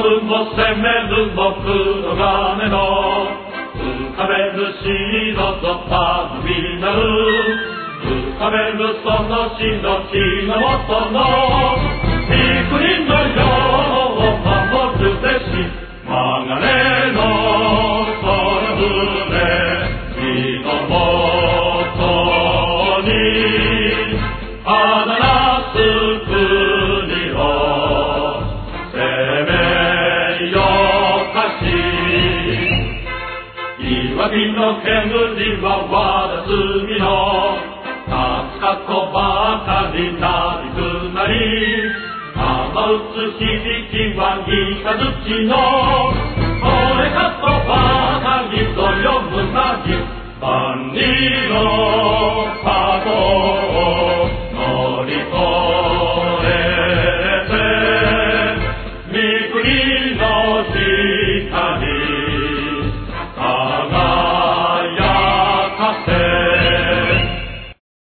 るも攻めるも黒金の浮かべる白とパンになる浮かべるその死の日の元の幾人の世を守るべし曲がれの空船日の元にあだなす岩瓶の煙はわらすみのカツかとばかりなりくなり雨打つ響きはひ三づきのこれかとばかりとよむなぎ万里の箱を乗り越えてみくり